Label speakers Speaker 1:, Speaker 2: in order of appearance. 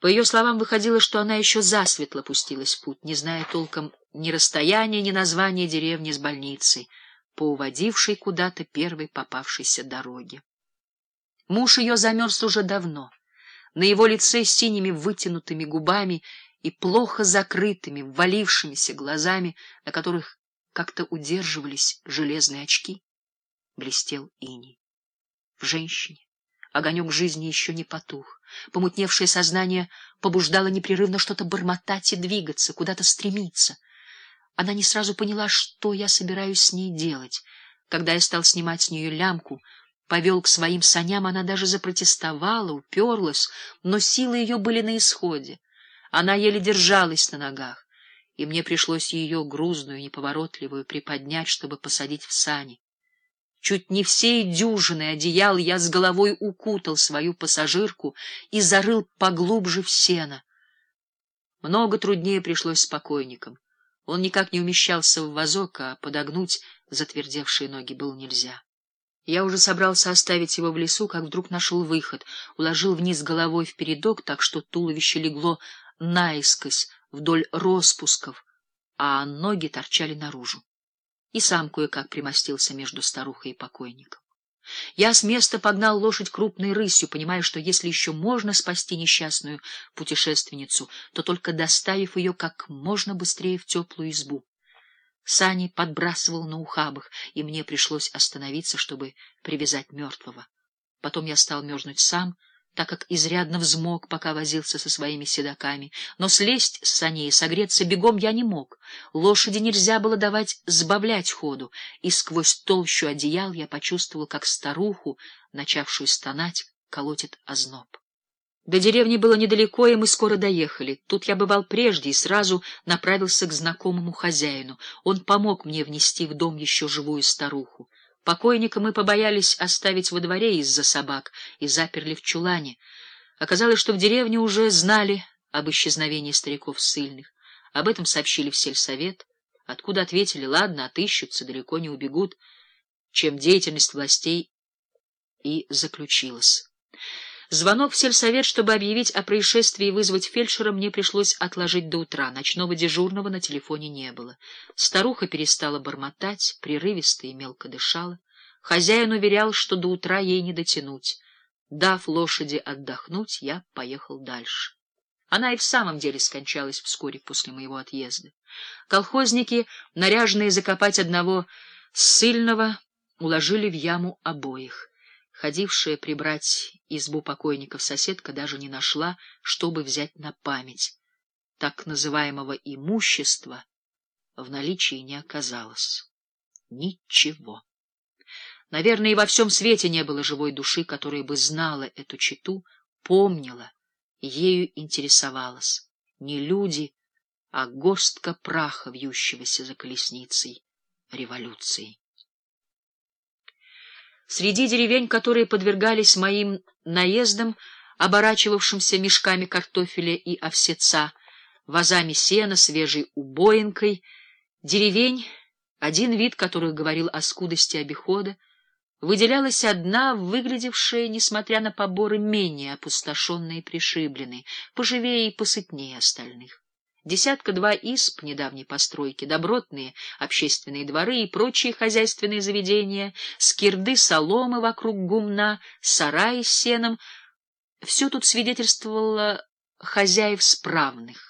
Speaker 1: По ее словам, выходило, что она еще засветло пустилась в путь, не зная толком ни расстояния, ни названия деревни с больницей, по уводившей куда-то первой попавшейся дороге. Муж ее замерз уже давно. На его лице с синими вытянутыми губами и плохо закрытыми, ввалившимися глазами, на которых как-то удерживались железные очки, блестел иней. В женщине огонек жизни еще не потух. Помутневшее сознание побуждало непрерывно что-то бормотать и двигаться, куда-то стремиться. Она не сразу поняла, что я собираюсь с ней делать. Когда я стал снимать с нее лямку, повел к своим саням, она даже запротестовала, уперлась, но силы ее были на исходе. Она еле держалась на ногах, и мне пришлось ее грузную, неповоротливую приподнять, чтобы посадить в сани. Чуть не всей дюжиной одеял я с головой укутал свою пассажирку и зарыл поглубже в сено. Много труднее пришлось спокойникам. Он никак не умещался в вазок, а подогнуть затвердевшие ноги было нельзя. Я уже собрался оставить его в лесу, как вдруг нашел выход, уложил вниз головой в передок, так что туловище легло наискось вдоль распусков, а ноги торчали наружу и сам кое-как примостился между старухой и покойником. Я с места погнал лошадь крупной рысью, понимая, что если еще можно спасти несчастную путешественницу, то только доставив ее как можно быстрее в теплую избу. Сани подбрасывал на ухабах, и мне пришлось остановиться, чтобы привязать мертвого. Потом я стал мерзнуть сам, так как изрядно взмок, пока возился со своими седаками. Но слезть с саней согреться бегом я не мог. Лошади нельзя было давать сбавлять ходу, и сквозь толщу одеял я почувствовал, как старуху, начавшую стонать, колотит озноб. До деревни было недалеко, и мы скоро доехали. Тут я бывал прежде и сразу направился к знакомому хозяину. Он помог мне внести в дом еще живую старуху. Покойника мы побоялись оставить во дворе из-за собак и заперли в чулане. Оказалось, что в деревне уже знали об исчезновении стариков ссыльных. Об этом сообщили в сельсовет, откуда ответили, ладно, отыщутся, далеко не убегут, чем деятельность властей и заключилась. Звонок в сельсовет, чтобы объявить о происшествии и вызвать фельдшера, мне пришлось отложить до утра. Ночного дежурного на телефоне не было. Старуха перестала бормотать, прерывисто и мелко дышала. Хозяин уверял, что до утра ей не дотянуть. Дав лошади отдохнуть, я поехал дальше. Она и в самом деле скончалась вскоре после моего отъезда. Колхозники, наряженные закопать одного ссыльного, уложили в яму обоих. Ходившая прибрать избу покойников соседка даже не нашла, чтобы взять на память. Так называемого имущества в наличии не оказалось. Ничего. Наверное, и во всем свете не было живой души, которая бы знала эту читу, помнила, ею интересовалась. Не люди, а горстка праха, вьющегося за колесницей революции. Среди деревень, которые подвергались моим наездам, оборачивавшимся мешками картофеля и овсеца, вазами сена, свежей убоинкой, деревень, один вид которых говорил о скудости обихода, выделялась одна, выглядевшая, несмотря на поборы, менее опустошенной и пришибленной, поживее и посытнее остальных десятка-два исп недавней постройки, добротные общественные дворы и прочие хозяйственные заведения, скирды соломы вокруг гумна, сараи с сеном — все тут свидетельствовало хозяев справных.